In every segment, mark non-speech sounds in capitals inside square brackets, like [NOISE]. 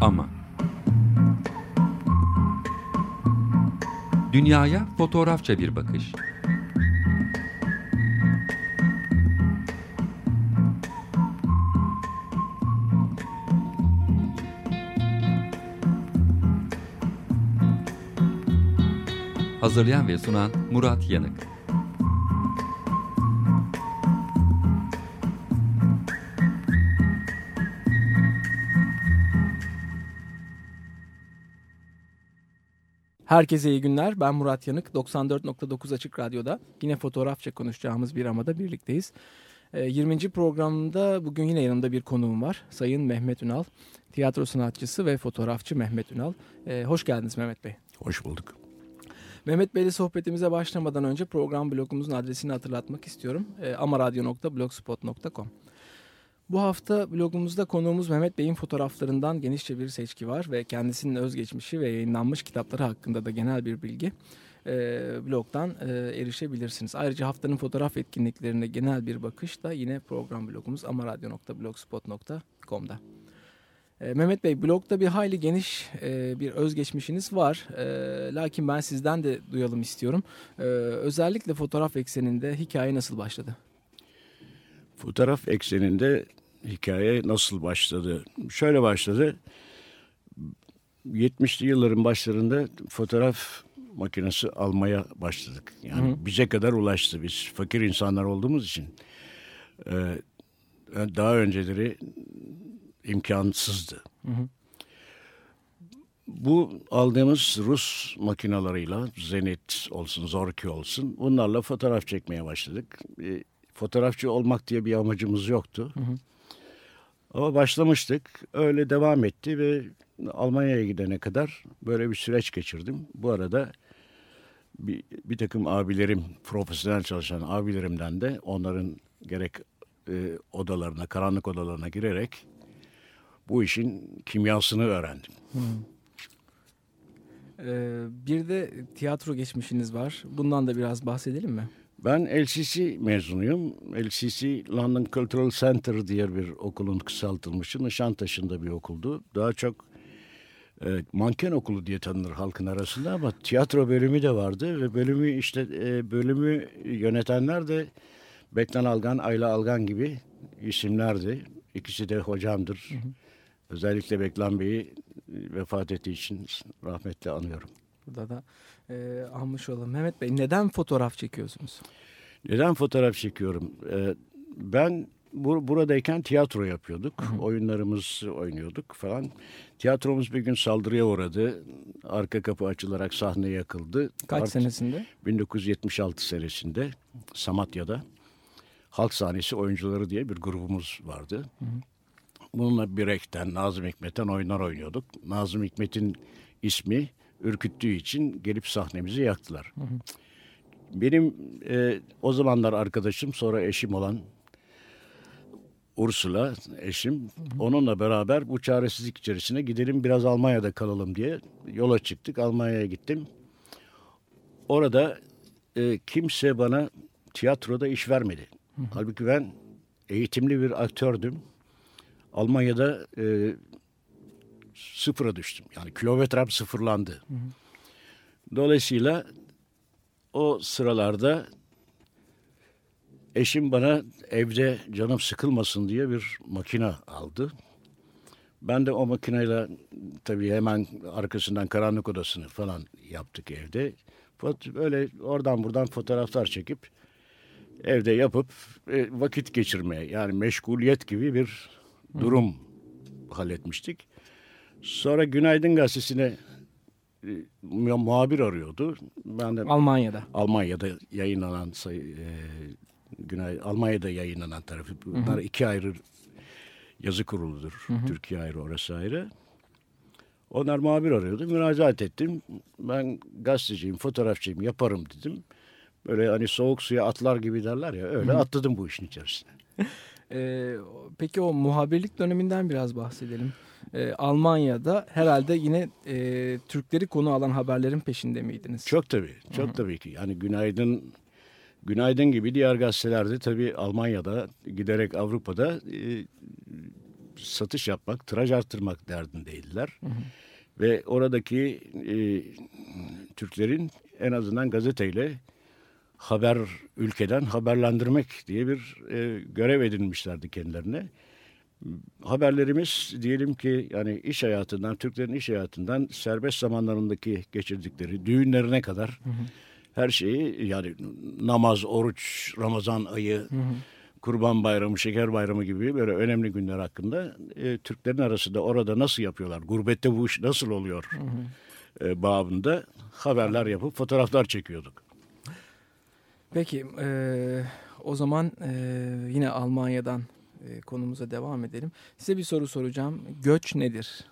Ama Dünyaya fotoğrafça bir bakış. Hazırlayan ve sunan Murat Yanık. Herkese iyi günler. Ben Murat Yanık. 94.9 Açık Radyo'da yine fotoğrafça konuşacağımız bir amada birlikteyiz. 20. Ee, programda bugün yine yanımda bir konuğum var. Sayın Mehmet Ünal. Tiyatro sanatçısı ve fotoğrafçı Mehmet Ünal. Ee, hoş geldiniz Mehmet Bey. Hoş bulduk. Mehmet Bey'le sohbetimize başlamadan önce program blogumuzun adresini hatırlatmak istiyorum. Ee, amaradyo.blogspot.com bu hafta blogumuzda konuğumuz Mehmet Bey'in fotoğraflarından genişçe bir seçki var ve kendisinin özgeçmişi ve yayınlanmış kitapları hakkında da genel bir bilgi e, blogdan e, erişebilirsiniz. Ayrıca haftanın fotoğraf etkinliklerine genel bir bakış da yine program blogumuz amaradyo.blogspot.com'da. E, Mehmet Bey blogda bir hayli geniş e, bir özgeçmişiniz var. E, lakin ben sizden de duyalım istiyorum. E, özellikle fotoğraf ekseninde hikaye nasıl başladı? Fotoğraf ekseninde hikaye nasıl başladı? Şöyle başladı. 70'li yılların başlarında fotoğraf makinesi almaya başladık. Yani hı bize kadar ulaştı. Biz fakir insanlar olduğumuz için e, daha önceleri imkansızdı. Hı hı. Bu aldığımız Rus makinalarıyla Zenit olsun, Zorki olsun bunlarla fotoğraf çekmeye başladık. E, fotoğrafçı olmak diye bir amacımız yoktu. Hı hı. Ama başlamıştık. Öyle devam etti ve Almanya'ya gidene kadar böyle bir süreç geçirdim. Bu arada bir, bir takım abilerim, profesyonel çalışan abilerimden de onların gerek e, odalarına, karanlık odalarına girerek bu işin kimyasını öğrendim. Hmm. Ee, bir de tiyatro geçmişiniz var. Bundan da biraz bahsedelim mi? Ben LCC mezunuyum. LCC London Cultural Center diye bir okulun kısaltılmışı. Nişantaşı'nda bir okuldu. Daha çok e, manken okulu diye tanınır halkın arasında ama tiyatro bölümü de vardı ve bölümü işte e, bölümü yönetenler de Beklan Algan, Ayla Algan gibi isimlerdi. İkisi de hocamdır. Hı hı. Özellikle Beklan Bey'i vefat ettiği için rahmetle anıyorum. Burada da e, almış olalım. Mehmet Bey neden fotoğraf çekiyorsunuz? Neden fotoğraf çekiyorum? Ee, ben bur buradayken tiyatro yapıyorduk. Hı. Oyunlarımız oynuyorduk falan. Tiyatromuz bir gün saldırıya uğradı. Arka kapı açılarak sahne yakıldı. Kaç Art senesinde? 1976 senesinde Samatya'da. Halk sahnesi oyuncuları diye bir grubumuz vardı. Hı hı. Bununla Birek'ten, Nazım Hikmet'ten oyunlar oynuyorduk. Nazım Hikmet'in ismi ürküttüğü için gelip sahnemizi yaktılar. Hı hı. Benim e, o zamanlar arkadaşım sonra eşim olan Ursula eşim hı hı. onunla beraber bu çaresizlik içerisine gidelim biraz Almanya'da kalalım diye yola çıktık. Almanya'ya gittim. Orada e, kimse bana tiyatroda iş vermedi. Hı hı. Halbuki ben eğitimli bir aktördüm. Almanya'da e, sıfıra düştüm. Yani kilometrem sıfırlandı. Hı hı. Dolayısıyla o sıralarda eşim bana evde canım sıkılmasın diye bir makine aldı. Ben de o makineyle tabii hemen arkasından karanlık odasını falan yaptık evde. Böyle oradan buradan fotoğraflar çekip evde yapıp e, vakit geçirmeye yani meşguliyet gibi bir durum Hı. halletmiştik. Sonra Günaydın Gazetesi'ne e, muhabir arıyordu. Ben de Almanya'da. Almanya'da yayınlanan sayı, e, Günay Almanya'da yayınlanan tarafı. Bunlar hı hı. iki ayrı yazı kuruludur. Hı hı. Türkiye ayrı, orası ayrı. Onlar muhabir arıyordu. Müracaat ettim. Ben gazeteciyim, fotoğrafçıyım, yaparım dedim. Böyle hani soğuk suya atlar gibi derler ya öyle hı. atladım bu işin içerisine. [LAUGHS] ee, peki o muhabirlik döneminden biraz bahsedelim e, Almanya'da herhalde yine e, Türkleri konu alan haberlerin peşinde miydiniz? Çok tabii, çok Hı -hı. tabii ki. Yani Günaydın Günaydın gibi diğer gazetelerde tabii Almanya'da giderek Avrupa'da e, satış yapmak, tiraj arttırmak derdindeydiler. Hı hı. Ve oradaki e, Türklerin en azından gazeteyle haber ülkeden haberlendirmek diye bir e, görev edinmişlerdi kendilerine. Haberlerimiz diyelim ki yani iş hayatından, Türklerin iş hayatından serbest zamanlarındaki geçirdikleri düğünlerine kadar hı hı. her şeyi yani namaz, oruç, Ramazan ayı, hı hı. Kurban Bayramı, Şeker Bayramı gibi böyle önemli günler hakkında e, Türklerin arasında orada nasıl yapıyorlar, gurbette bu iş nasıl oluyor hı hı. E, babında haberler yapıp fotoğraflar çekiyorduk. Peki e, o zaman e, yine Almanya'dan e, konumuza devam edelim. Size bir soru soracağım. Göç nedir?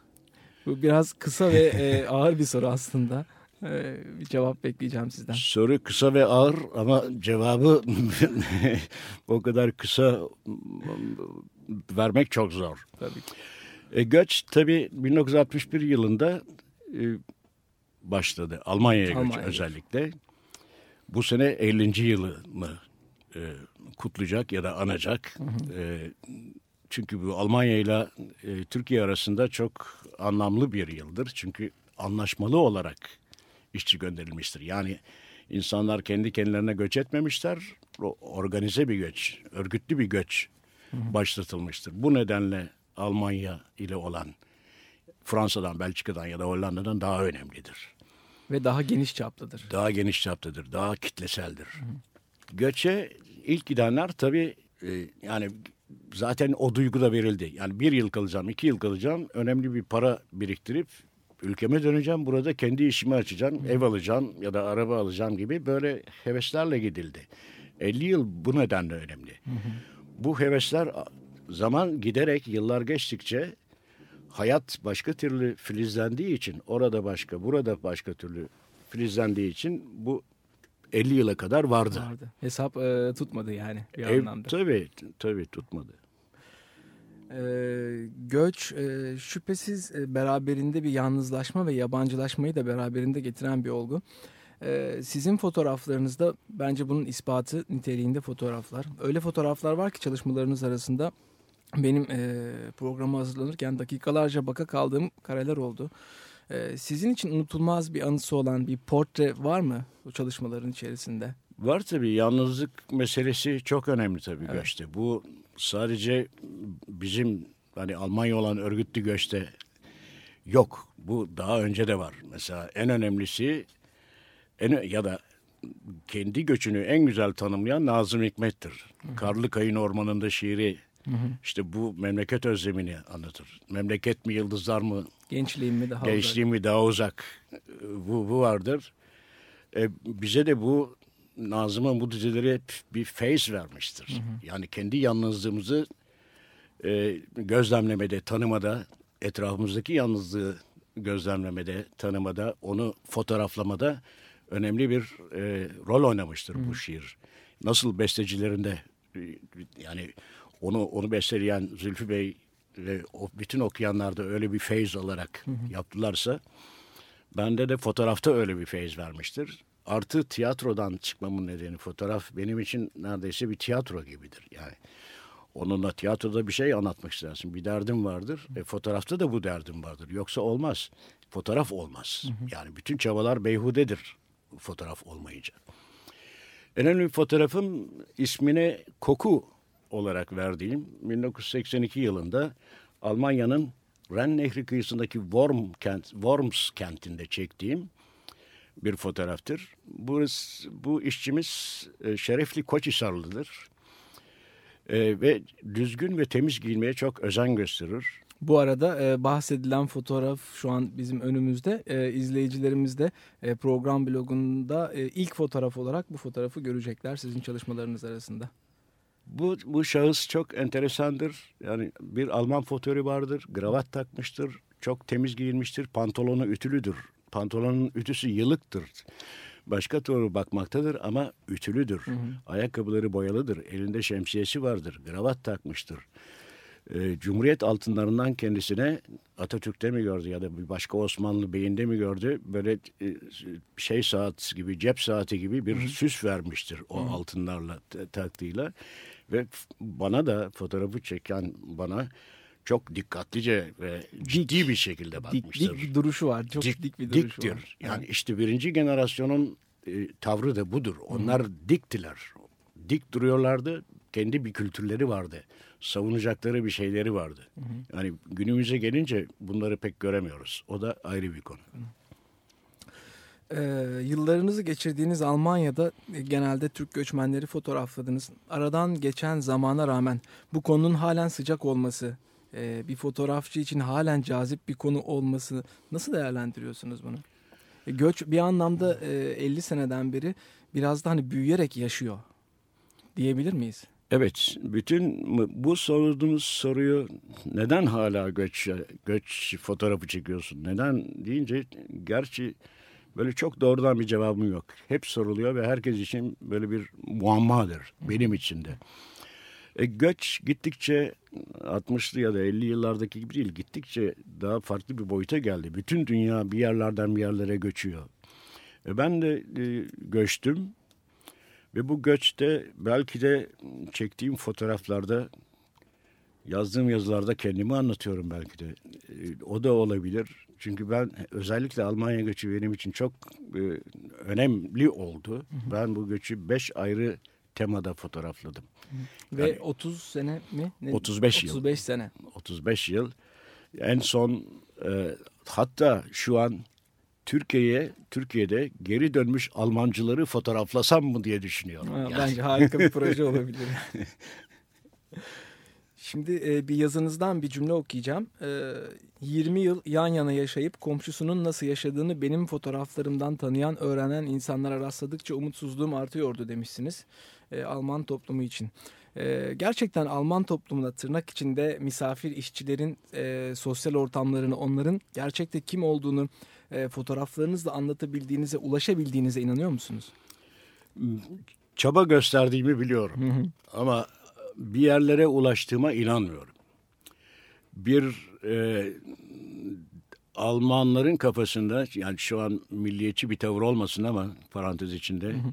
Bu biraz kısa ve e, [LAUGHS] ağır bir soru aslında. E, bir cevap bekleyeceğim sizden. Soru kısa ve ağır ama cevabı [LAUGHS] o kadar kısa vermek çok zor. Tabii ki. E, göç tabii 1961 yılında e, başladı. Almanya'ya göç Almanya özellikle. Bu sene 50. yılını e, kutlayacak ya da anacak. Hı hı. E, çünkü bu Almanya ile e, Türkiye arasında çok anlamlı bir yıldır. Çünkü anlaşmalı olarak işçi gönderilmiştir. Yani insanlar kendi kendilerine göç etmemişler. Organize bir göç, örgütlü bir göç hı hı. başlatılmıştır. Bu nedenle Almanya ile olan Fransa'dan, Belçika'dan ya da Hollanda'dan daha önemlidir. Ve daha geniş çaplıdır. Daha geniş çaplıdır, daha kitleseldir. Hı. Göçe ilk gidenler tabii e, yani zaten o duygu da verildi. Yani bir yıl kalacağım, iki yıl kalacağım. Önemli bir para biriktirip ülkeme döneceğim. Burada kendi işimi açacağım, ev alacağım ya da araba alacağım gibi böyle heveslerle gidildi. 50 yıl bu nedenle önemli. Hı hı. Bu hevesler zaman giderek yıllar geçtikçe hayat başka türlü filizlendiği için orada başka burada başka türlü filizlendiği için bu 50 yıla kadar vardı. vardı. Hesap e, tutmadı yani bir Ev, anlamda. Tabii tabii tutmadı. E, göç e, şüphesiz e, beraberinde bir yalnızlaşma ve yabancılaşmayı da beraberinde getiren bir olgu. E, sizin fotoğraflarınızda bence bunun ispatı niteliğinde fotoğraflar. Öyle fotoğraflar var ki çalışmalarınız arasında benim e, programa hazırlanırken dakikalarca baka kaldığım kareler oldu. E, sizin için unutulmaz bir anısı olan bir portre var mı bu çalışmaların içerisinde? Var tabii. Yalnızlık meselesi çok önemli tabii evet. göçte. Bu sadece bizim hani Almanya olan örgütlü göçte yok. Bu daha önce de var. Mesela en önemlisi en, ya da kendi göçünü en güzel tanımlayan Nazım Hikmet'tir. Hı. Karlı Kayın Ormanı'nda şiiri Hı hı. İşte bu memleket özlemini anlatır. Memleket mi yıldızlar mı? Gençliğim mi daha Gençliğim uzak? mi daha uzak? Bu, bu vardır. E, bize de bu Nazım'ın bu dizileri hep bir face vermiştir. Hı hı. Yani kendi yalnızlığımızı e, gözlemlemede, tanımada, etrafımızdaki yalnızlığı gözlemlemede, tanımada, onu fotoğraflamada önemli bir e, rol oynamıştır hı. bu şiir. Nasıl bestecilerinde yani onu onu besleyen Zülfü Bey bütün okuyanlar da öyle bir feyz olarak hı hı. yaptılarsa bende de fotoğrafta öyle bir feyz vermiştir. Artı tiyatrodan çıkmamın nedeni fotoğraf benim için neredeyse bir tiyatro gibidir. Yani onunla tiyatroda bir şey anlatmak istersin. Bir derdim vardır. E, fotoğrafta da bu derdim vardır. Yoksa olmaz. Fotoğraf olmaz. Hı hı. Yani bütün çabalar beyhudedir fotoğraf olmayınca. En önemli fotoğrafım ismine koku olarak verdiğim 1982 yılında Almanya'nın Ren Nehri kıyısındaki Worm kent, Worms kentinde çektiğim bir fotoğraftır. Bu, bu işçimiz e, Şerefli Koçhisarlıdır. E, ve düzgün ve temiz giyinmeye çok özen gösterir. Bu arada e, bahsedilen fotoğraf şu an bizim önümüzde. E, izleyicilerimiz de e, program blogunda e, ilk fotoğraf olarak bu fotoğrafı görecekler sizin çalışmalarınız arasında. Bu, bu şahıs çok enteresandır. Yani bir Alman fotoğrafı vardır. Gravat takmıştır. Çok temiz giyinmiştir. Pantolonu ütülüdür. Pantolonun ütüsü yılıktır. Başka türlü bakmaktadır ama ütülüdür. Hı hı. Ayakkabıları boyalıdır. Elinde şemsiyesi vardır. Gravat takmıştır. Ee, Cumhuriyet altınlarından kendisine Atatürk'te mi gördü ya da bir başka Osmanlı beyinde mi gördü böyle e, şey saat gibi cep saati gibi bir Hı. süs vermiştir o Hı. altınlarla taktığıyla. Ve bana da fotoğrafı çeken bana çok dikkatlice ve ciddi bir şekilde bakmıştır. Dik, dik bir duruşu var. Çok dik, dik bir duruşu diktir. var. Yani evet. işte birinci generasyonun e, tavrı da budur. Onlar Hı. diktiler. Dik duruyorlardı. Kendi bir kültürleri vardı. Savunacakları bir şeyleri vardı. Hı. Yani günümüze gelince bunları pek göremiyoruz. O da ayrı bir konu. Hı. Ee, yıllarınızı geçirdiğiniz Almanya'da e, genelde Türk göçmenleri fotoğrafladınız. Aradan geçen zamana rağmen bu konunun halen sıcak olması, e, bir fotoğrafçı için halen cazip bir konu olması nasıl değerlendiriyorsunuz bunu? E, göç bir anlamda e, 50 seneden beri biraz da hani büyüyerek yaşıyor diyebilir miyiz? Evet, bütün bu sorduğunuz soruyu neden hala göç göç fotoğrafı çekiyorsun? Neden deyince gerçi Böyle çok doğrudan bir cevabım yok. Hep soruluyor ve herkes için böyle bir muammadır benim için de. E, göç gittikçe 60'lı ya da 50 yıllardaki gibi değil gittikçe daha farklı bir boyuta geldi. Bütün dünya bir yerlerden bir yerlere göçüyor. E, ben de e, göçtüm ve bu göçte belki de çektiğim fotoğraflarda yazdığım yazılarda kendimi anlatıyorum belki de. E, o da olabilir. Çünkü ben özellikle Almanya göçü benim için çok e, önemli oldu. Hı hı. Ben bu göçü beş ayrı temada fotoğrafladım. Hı. Ve yani, 30 sene mi? Ne? 35 yıl. 35 sene. 35 yıl. En son e, hatta şu an Türkiye'ye Türkiye'de geri dönmüş Almancıları fotoğraflasam mı diye düşünüyorum. Ha, yani. Bence harika bir [LAUGHS] proje olabilir. [LAUGHS] Şimdi e, bir yazınızdan bir cümle okuyacağım. E, 20 yıl yan yana yaşayıp komşusunun nasıl yaşadığını benim fotoğraflarımdan tanıyan, öğrenen insanlara rastladıkça umutsuzluğum artıyordu demişsiniz. E, Alman toplumu için. E, gerçekten Alman toplumunda tırnak içinde misafir işçilerin e, sosyal ortamlarını, onların gerçekte kim olduğunu e, fotoğraflarınızla anlatabildiğinize, ulaşabildiğinize inanıyor musunuz? Çaba gösterdiğimi biliyorum. Hı hı. Ama bir yerlere ulaştığıma inanmıyorum. Bir e, Almanların kafasında yani şu an milliyetçi bir tavır olmasın ama parantez içinde hı hı.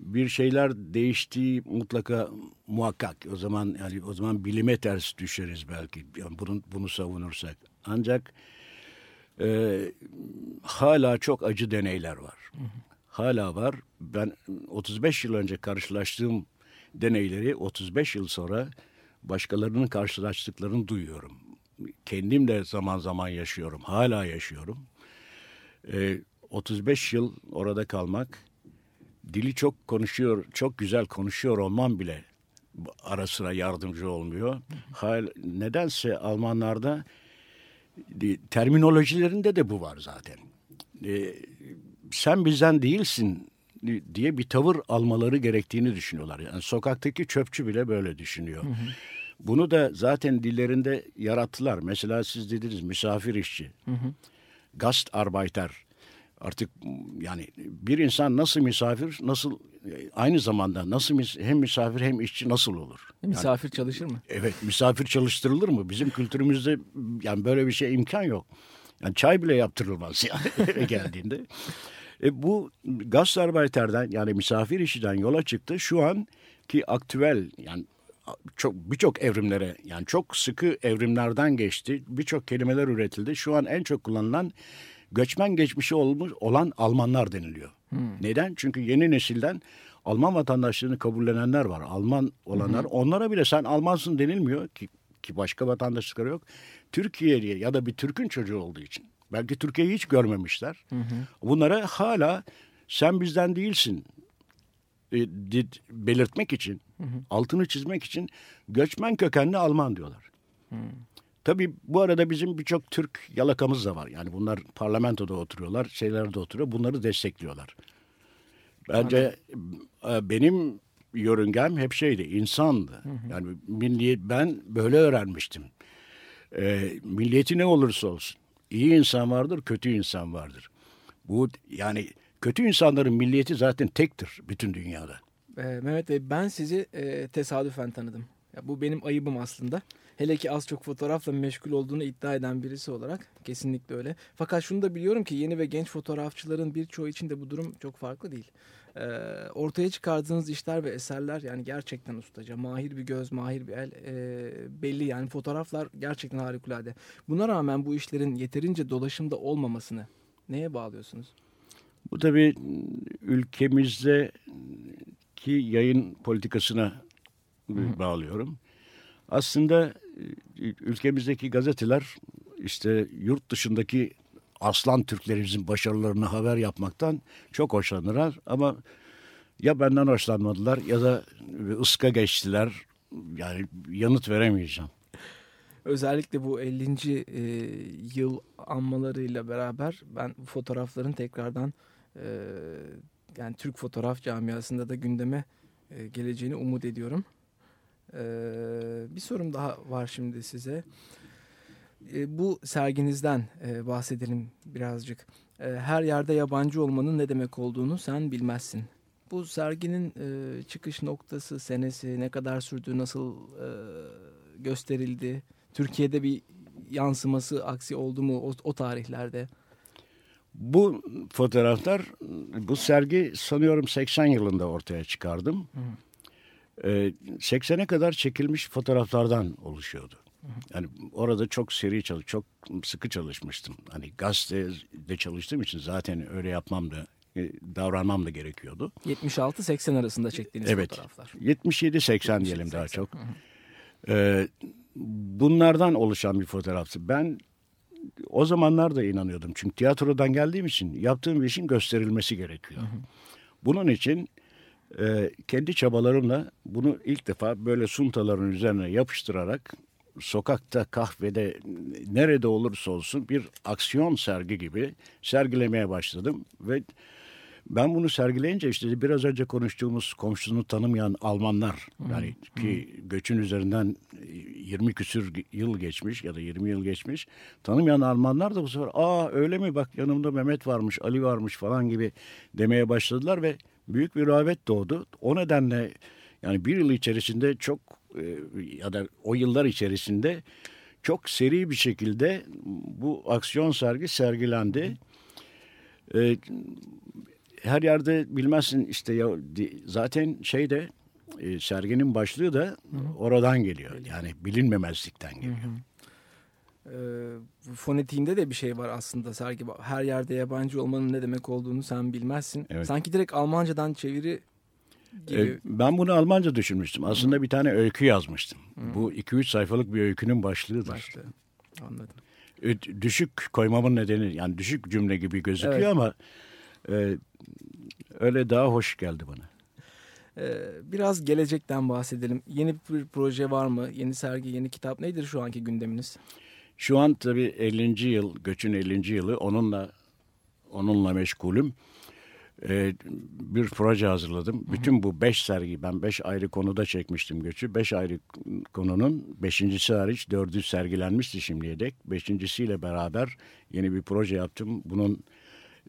bir şeyler değiştiği mutlaka muhakkak. O zaman yani o zaman bilime ters düşeriz belki. Yani bunu bunu savunursak. Ancak e, hala çok acı deneyler var. Hı hı. Hala var. Ben 35 yıl önce karşılaştığım deneyleri 35 yıl sonra başkalarının karşılaştıklarını duyuyorum. Kendim de zaman zaman yaşıyorum, hala yaşıyorum. Ee, 35 yıl orada kalmak, dili çok konuşuyor, çok güzel konuşuyor olmam bile ara sıra yardımcı olmuyor. Hal, nedense Almanlarda terminolojilerinde de bu var zaten. Ee, sen bizden değilsin diye bir tavır almaları gerektiğini düşünüyorlar. Yani sokaktaki çöpçü bile böyle düşünüyor. Hı hı. Bunu da zaten dillerinde yarattılar. Mesela siz dediniz misafir işçi, hı hı. gastarbeiter. Artık yani bir insan nasıl misafir, nasıl aynı zamanda nasıl hem misafir hem işçi nasıl olur? Misafir yani, çalışır mı? Evet, misafir çalıştırılır mı? Bizim kültürümüzde yani böyle bir şey imkan yok. Yani çay bile yaptırılmaz yani [LAUGHS] geldiğinde. E, bu Gastarbeiter'den yani misafir işiden yola çıktı. Şu an ki aktüel yani çok birçok evrimlere yani çok sıkı evrimlerden geçti. Birçok kelimeler üretildi. Şu an en çok kullanılan göçmen geçmişi olmuş olan Almanlar deniliyor. Hmm. Neden? Çünkü yeni nesilden Alman vatandaşlığını kabullenenler var. Alman olanlar. Hmm. Onlara bile sen Almansın denilmiyor ki ki başka vatandaşlıkları yok. Türkiye'ye ya da bir Türk'ün çocuğu olduğu için. Belki Türkiye'yi hiç görmemişler. Hı hı. Bunlara hala sen bizden değilsin e, belirtmek için, hı hı. altını çizmek için göçmen kökenli Alman diyorlar. Hı. Tabii bu arada bizim birçok Türk yalakamız da var. Yani bunlar parlamentoda oturuyorlar, şeylerde oturuyor. Bunları destekliyorlar. Bence e, benim yörüngem hep şeydi, insandı. Hı hı. Yani milliyet ben böyle öğrenmiştim. E, milliyeti ne olursa olsun. İyi insan vardır, kötü insan vardır. Bu yani kötü insanların milliyeti zaten tektir bütün dünyada. Ee, Mehmet Bey ben sizi e, tesadüfen tanıdım. Ya bu benim ayıbım aslında. Hele ki az çok fotoğrafla meşgul olduğunu iddia eden birisi olarak kesinlikle öyle. Fakat şunu da biliyorum ki yeni ve genç fotoğrafçıların birçoğu için de bu durum çok farklı değil. Ee, ortaya çıkardığınız işler ve eserler yani gerçekten ustaca. Mahir bir göz, mahir bir el e, belli yani fotoğraflar gerçekten harikulade. Buna rağmen bu işlerin yeterince dolaşımda olmamasını neye bağlıyorsunuz? Bu tabii ülkemizdeki yayın politikasına. Bağlıyorum. Aslında ülkemizdeki gazeteler işte yurt dışındaki aslan Türklerimizin başarılarını haber yapmaktan çok hoşlanırlar ama ya benden hoşlanmadılar ya da ıska geçtiler. Yani yanıt veremeyeceğim. Özellikle bu 50. E, yıl anmalarıyla beraber ben bu fotoğrafların tekrardan e, yani Türk fotoğraf camiasında da gündeme e, geleceğini umut ediyorum. E, bir sorum daha var şimdi size. E, bu serginizden e, bahsedelim birazcık. E, her yerde yabancı olmanın ne demek olduğunu sen bilmezsin. Bu serginin e, çıkış noktası, senesi, ne kadar sürdü, nasıl e, gösterildi? Türkiye'de bir yansıması, aksi oldu mu o, o tarihlerde? Bu fotoğraflar, bu sergi sanıyorum 80 yılında ortaya çıkardım. Hı. Ee, 80'e kadar çekilmiş fotoğraflardan oluşuyordu. Yani orada çok seri çalış, çok sıkı çalışmıştım. Hani gazetede çalıştığım için zaten öyle yapmam da e, davranmam da gerekiyordu. 76-80 arasında çektiğiniz evet, fotoğraflar. 77-80 diyelim daha çok. Ee, bunlardan oluşan bir fotoğraftı. Ben o zamanlar da inanıyordum. Çünkü tiyatrodan geldiğim için yaptığım bir işin gösterilmesi gerekiyor. Hı hı. Bunun için e, kendi çabalarımla bunu ilk defa böyle suntaların üzerine yapıştırarak sokakta, kahvede, nerede olursa olsun bir aksiyon sergi gibi sergilemeye başladım ve ben bunu sergileyince işte biraz önce konuştuğumuz komşusunu tanımayan Almanlar hmm. yani ki hmm. göçün üzerinden 20 küsür yıl geçmiş ya da 20 yıl geçmiş tanımayan Almanlar da bu sefer aa öyle mi bak yanımda Mehmet varmış Ali varmış falan gibi demeye başladılar ve büyük bir rağbet doğdu. O nedenle yani bir yıl içerisinde çok e, ya da o yıllar içerisinde çok seri bir şekilde bu aksiyon sergi sergilendi. Ee, her yerde bilmezsin işte ya zaten şeyde e, serginin başlığı da oradan geliyor. Yani bilinmemezlikten geliyor. Hı hı. Ee, fonetiğinde de bir şey var aslında sergi. Her yerde yabancı olmanın ne demek olduğunu sen bilmezsin. Evet. Sanki direkt Almancadan çeviri gibi. E, ben bunu Almanca düşünmüştüm. Aslında Hı. bir tane öykü yazmıştım. Hı. Bu 2-3 sayfalık bir öykünün başlığıdır. Başlığı. Anladım. E, düşük koymamın nedeni yani düşük cümle gibi gözüküyor evet. ama e, öyle daha hoş geldi bana. Ee, biraz gelecekten bahsedelim. Yeni bir proje var mı? Yeni sergi, yeni kitap nedir şu anki gündeminiz? Şu an tabii 50. yıl, göçün 50. yılı onunla onunla meşgulüm. Ee, bir proje hazırladım. Hı hı. Bütün bu beş sergi, ben beş ayrı konuda çekmiştim göçü. Beş ayrı konunun beşincisi hariç dördü sergilenmişti şimdiye dek. Beşincisiyle beraber yeni bir proje yaptım. Bunun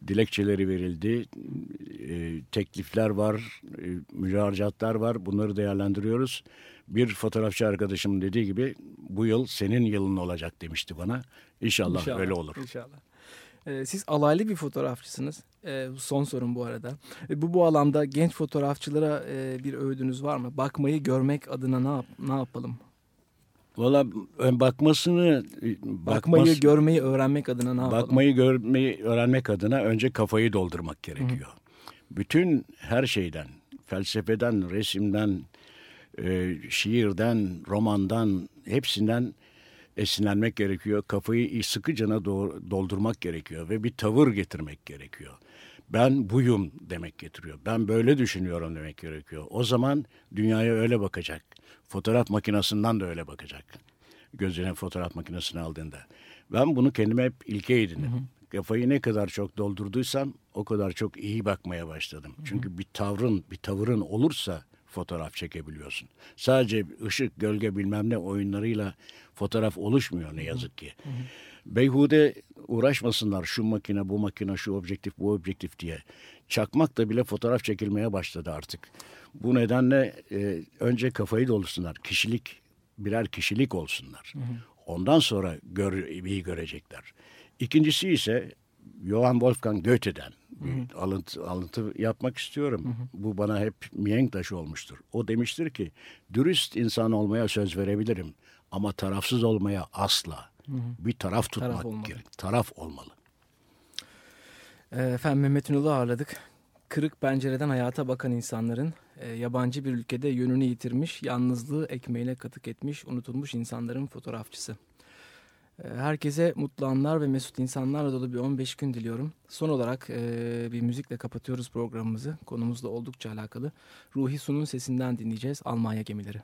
dilekçeleri verildi, e, teklifler var, e, müracaatlar var. Bunları değerlendiriyoruz. Bir fotoğrafçı arkadaşım dediği gibi bu yıl senin yılın olacak demişti bana. İnşallah, İnşallah öyle olur. İnşallah. Ee, siz alaylı bir fotoğrafçısınız. Ee, son sorun bu arada. Ee, bu bu alanda genç fotoğrafçılara e, bir öğüdünüz var mı? Bakmayı görmek adına ne, yap ne yapalım? Valla bakmasını... Bakmayı bakmas, görmeyi öğrenmek adına ne yapalım? Bakmayı görmeyi öğrenmek adına önce kafayı doldurmak gerekiyor. Hı. Bütün her şeyden, felsefeden, resimden, e, şiirden, romandan, hepsinden esinlenmek gerekiyor. Kafayı sıkıcana doldurmak gerekiyor ve bir tavır getirmek gerekiyor. Ben buyum demek getiriyor. Ben böyle düşünüyorum demek gerekiyor. O zaman dünyaya öyle bakacak. Fotoğraf makinesinden de öyle bakacak. Gözüne fotoğraf makinesini aldığında. Ben bunu kendime hep ilke edindim. Hı hı. Kafayı ne kadar çok doldurduysam o kadar çok iyi bakmaya başladım. Hı hı. Çünkü bir tavrın, bir tavırın olursa fotoğraf çekebiliyorsun. Sadece ışık, gölge bilmem ne oyunlarıyla fotoğraf oluşmuyor ne yazık ki. Beyhude uğraşmasınlar şu makine, bu makine, şu objektif, bu objektif diye. Çakmak da bile fotoğraf çekilmeye başladı artık. Bu nedenle e, önce kafayı dolsunlar. Kişilik, birer kişilik olsunlar. Hı hı. Ondan sonra gör, iyi görecekler. İkincisi ise Johann Wolfgang Goethe'den bir alıntı, alıntı yapmak istiyorum. Hı hı. Bu bana hep mihenk taşı olmuştur. O demiştir ki dürüst insan olmaya söz verebilirim ama tarafsız olmaya asla. Hı hı. Bir taraf tutmak taraf olmalı. gerek. Taraf olmalı. Ee, efendim Mehmet Ünal'ı ağırladık. Kırık pencereden hayata bakan insanların e, yabancı bir ülkede yönünü yitirmiş, yalnızlığı ekmeğine katık etmiş, unutulmuş insanların fotoğrafçısı. Ee, herkese mutlu anlar ve mesut insanlarla dolu bir 15 gün diliyorum. Son olarak e, bir müzikle kapatıyoruz programımızı. Konumuzla oldukça alakalı. Ruhi Su'nun sesinden dinleyeceğiz Almanya gemileri.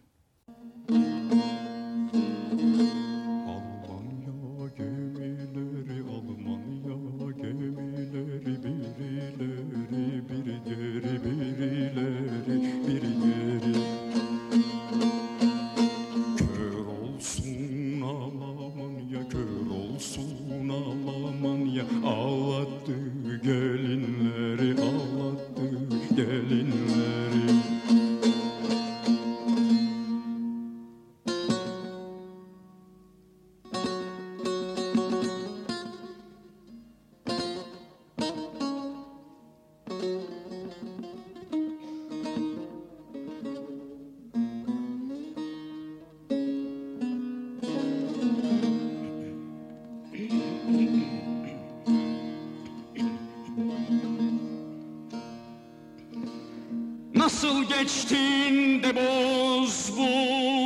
Nasıl geçtin de boz bulanık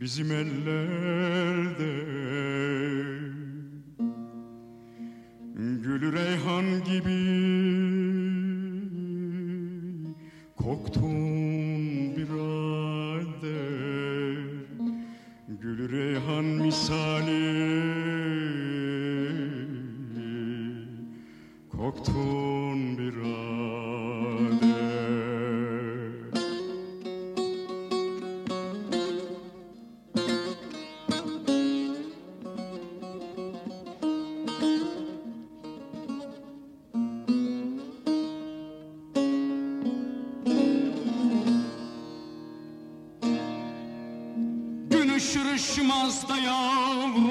bizim ellerde ışırışmaz da yavrum.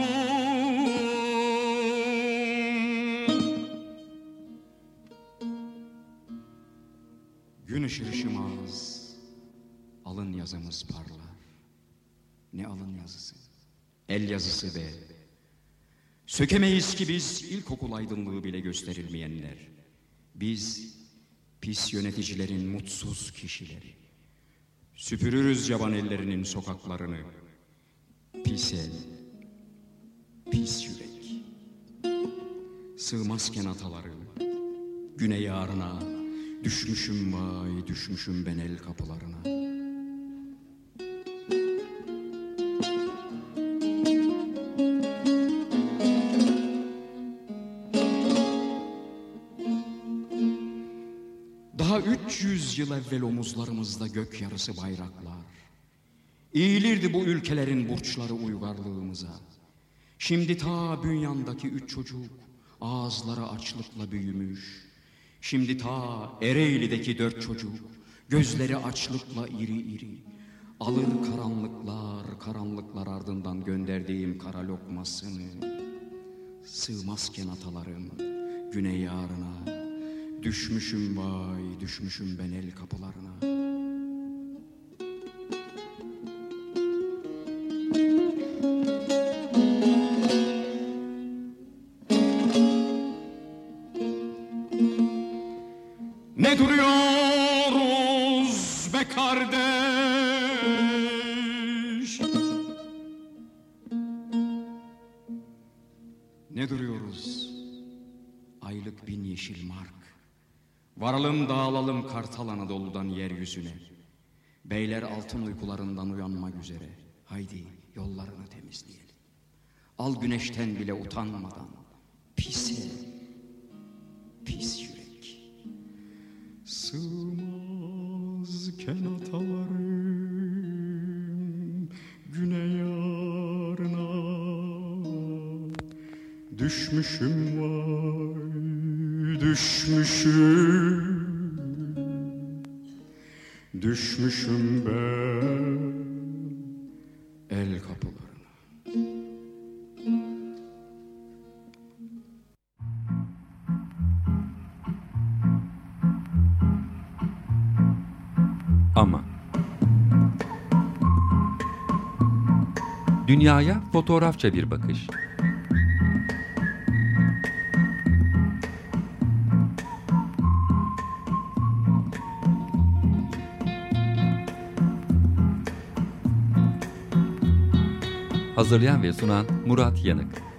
Gün ışırışmaz alın yazımız parlar. Ne alın yazısı? El yazısı be. Sökemeyiz ki biz ilkokul aydınlığı bile gösterilmeyenler. Biz pis yöneticilerin mutsuz kişileri. Süpürürüz yaban ellerinin sokaklarını Pis el, pis yürek. Sığmazken ataları, güne yarına, düşmüşüm vay, düşmüşüm ben el kapılarına. Daha 300 yıl evvel omuzlarımızda gök yarısı bayraklar. Eğilirdi bu ülkelerin burçları uygarlığımıza. Şimdi ta bünyandaki üç çocuk ağızları açlıkla büyümüş. Şimdi ta Ereğli'deki dört çocuk gözleri açlıkla iri iri. Alır karanlıklar, karanlıklar ardından gönderdiğim kara lokmasını. Sığmazken atalarım güney yarına. Düşmüşüm vay, düşmüşüm ben el kapılarına. Ne duruyoruz be kardeş? Ne duruyoruz? Aylık bin yeşil mark. Varalım dağılalım Kartal Anadolu'dan yeryüzüne. Beyler altın uykularından uyanmak üzere. Haydi yollarını temizleyelim. Al güneşten bile utanmadan. Pis, pis yürek. Sığmaz kenatalarım güne yarına. Düşmüşüm vay, düşmüşüm. Düşmüşüm ben Dünyaya fotoğrafça bir bakış. Hazırlayan ve sunan Murat Yanık.